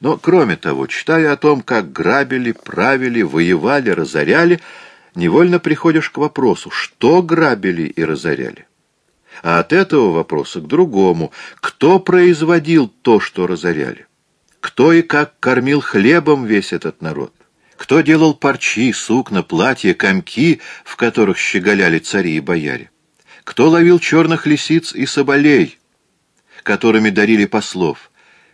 Но, кроме того, читая о том, как грабили, правили, воевали, разоряли, невольно приходишь к вопросу, что грабили и разоряли. А от этого вопроса к другому, кто производил то, что разоряли? Кто и как кормил хлебом весь этот народ? Кто делал парчи, сукна, платья, комки, в которых щеголяли цари и бояре? Кто ловил черных лисиц и соболей, которыми дарили послов?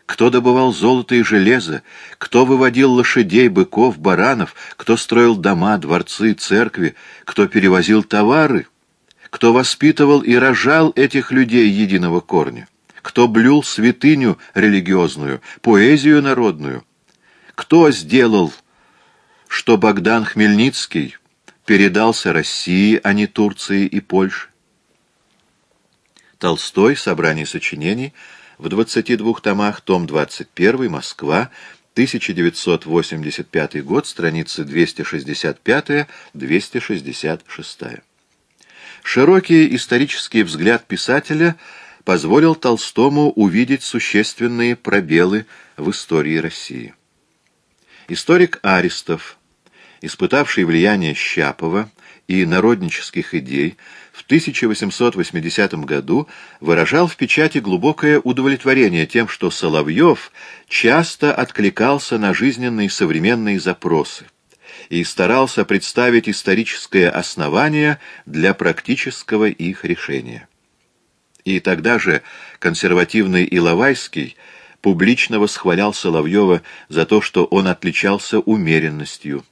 Кто добывал золото и железо? Кто выводил лошадей, быков, баранов? Кто строил дома, дворцы, церкви? Кто перевозил товары? Кто воспитывал и рожал этих людей единого корня? Кто блюл святыню религиозную, поэзию народную? Кто сделал что Богдан Хмельницкий передался России, а не Турции и Польше. Толстой. Собрание сочинений. В 22 томах. Том 21. Москва. 1985 год. Страницы 265-266. Широкий исторический взгляд писателя позволил Толстому увидеть существенные пробелы в истории России. Историк Аристов испытавший влияние Щапова и народнических идей, в 1880 году выражал в печати глубокое удовлетворение тем, что Соловьев часто откликался на жизненные современные запросы и старался представить историческое основание для практического их решения. И тогда же консервативный Иловайский публично восхвалял Соловьева за то, что он отличался умеренностью,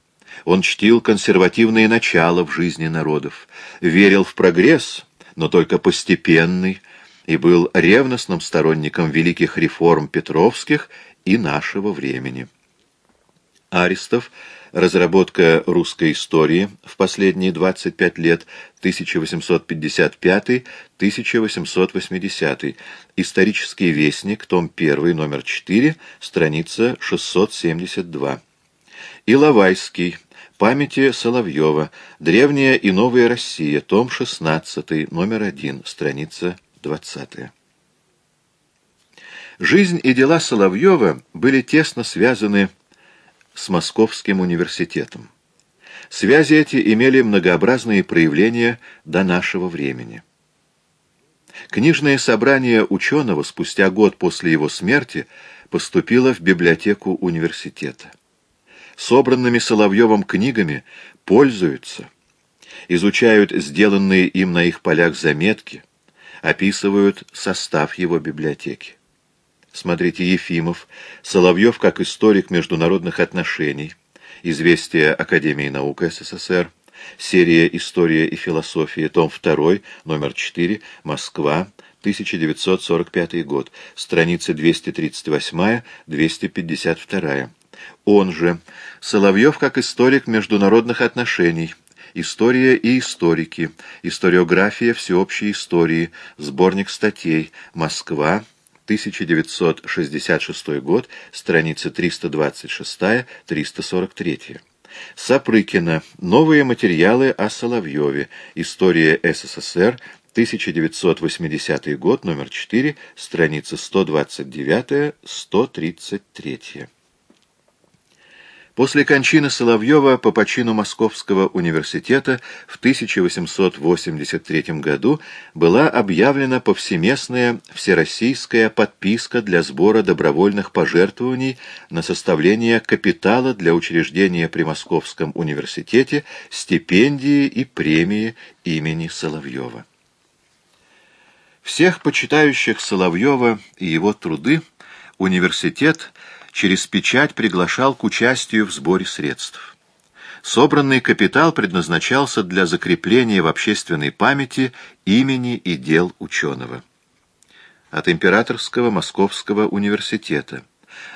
он чтил консервативные начала в жизни народов, верил в прогресс, но только постепенный, и был ревностным сторонником великих реформ Петровских и нашего времени. Аристов Разработка русской истории в последние 25 лет 1855-1880. Исторический вестник, том 1, номер 4, страница 672. Иловайский. Памяти Соловьева. Древняя и новая Россия. Том 16, номер 1, страница 20. Жизнь и дела Соловьева были тесно связаны с Московским университетом. Связи эти имели многообразные проявления до нашего времени. Книжное собрание ученого спустя год после его смерти поступило в библиотеку университета собранными Соловьевым книгами пользуются, изучают сделанные им на их полях заметки, описывают состав его библиотеки. Смотрите Ефимов, Соловьев как историк международных отношений, Известия Академии наук СССР, серия «История и философия», том 2, номер 4, Москва, 1945 год, страницы 238-252. Он же Соловьев как историк международных отношений, История и историки, Историография всеобщей истории, сборник статей, Москва, 1966 год, страницы 326-343. Сапрыкина. Новые материалы о Соловьеве. История СССР. 1980 год, номер 4, страницы 129-133. После кончины Соловьева по почину Московского университета в 1883 году была объявлена повсеместная всероссийская подписка для сбора добровольных пожертвований на составление капитала для учреждения при Московском университете стипендии и премии имени Соловьева. Всех почитающих Соловьева и его труды университет – через печать приглашал к участию в сборе средств. Собранный капитал предназначался для закрепления в общественной памяти имени и дел ученого. От Императорского Московского университета.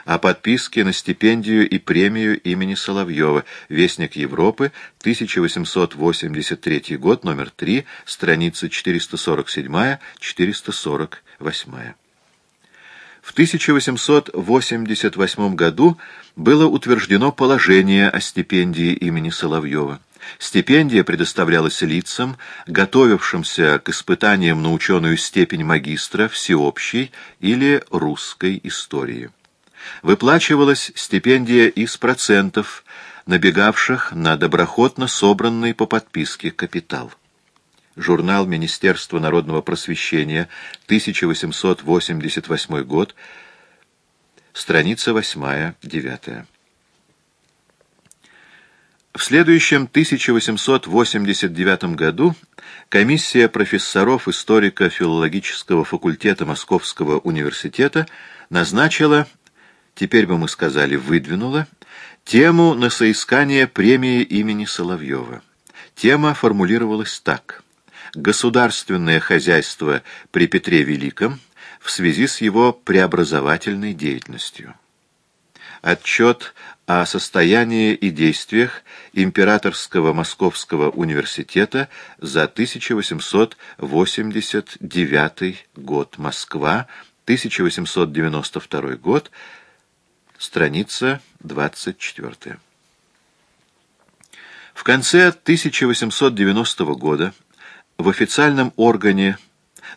О подписке на стипендию и премию имени Соловьева. Вестник Европы, 1883 год, номер 3, страница 447-448. В 1888 году было утверждено положение о стипендии имени Соловьева. Стипендия предоставлялась лицам, готовившимся к испытаниям на ученую степень магистра всеобщей или русской истории. Выплачивалась стипендия из процентов, набегавших на доброхотно собранный по подписке капитал. Журнал Министерства народного просвещения, 1888 год, страница 8-9. В следующем 1889 году комиссия профессоров историко-филологического факультета Московского университета назначила, теперь бы мы сказали, выдвинула, тему на соискание премии имени Соловьева. Тема формулировалась так. «Государственное хозяйство при Петре Великом в связи с его преобразовательной деятельностью». Отчет о состоянии и действиях Императорского Московского университета за 1889 год. Москва, 1892 год, страница 24. В конце 1890 года в официальном органе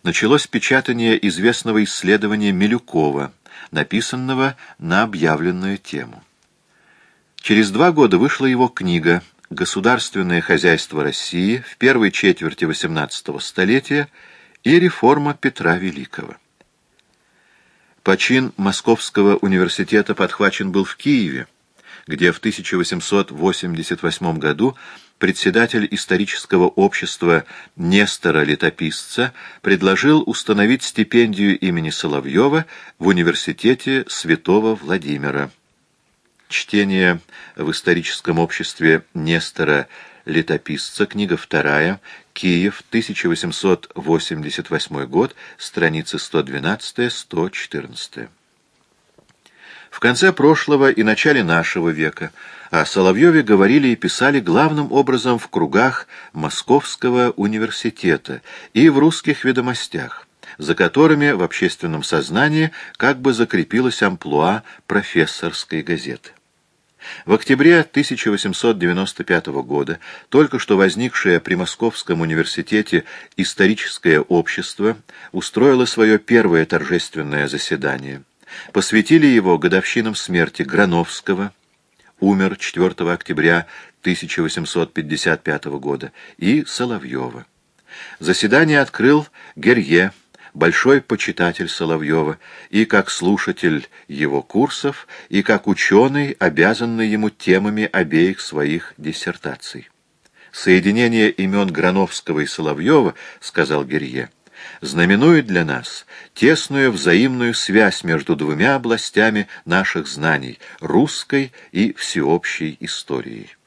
началось печатание известного исследования Милюкова, написанного на объявленную тему. Через два года вышла его книга «Государственное хозяйство России в первой четверти XVIII столетия» и «Реформа Петра Великого». Почин Московского университета подхвачен был в Киеве, где в 1888 году председатель исторического общества Нестора Летописца предложил установить стипендию имени Соловьева в университете Святого Владимира. Чтение в историческом обществе Нестора Летописца, книга вторая, Киев, 1888 год, страницы 112-114. В конце прошлого и начале нашего века о Соловьеве говорили и писали главным образом в кругах Московского университета и в русских ведомостях, за которыми в общественном сознании как бы закрепилась амплуа профессорской газеты. В октябре 1895 года только что возникшее при Московском университете историческое общество устроило свое первое торжественное заседание. Посвятили его годовщинам смерти Грановского, умер 4 октября 1855 года, и Соловьева. Заседание открыл Герье, большой почитатель Соловьева, и как слушатель его курсов, и как ученый, обязанный ему темами обеих своих диссертаций. «Соединение имен Грановского и Соловьева, — сказал Герье, — знаменует для нас тесную взаимную связь между двумя областями наших знаний — русской и всеобщей историей.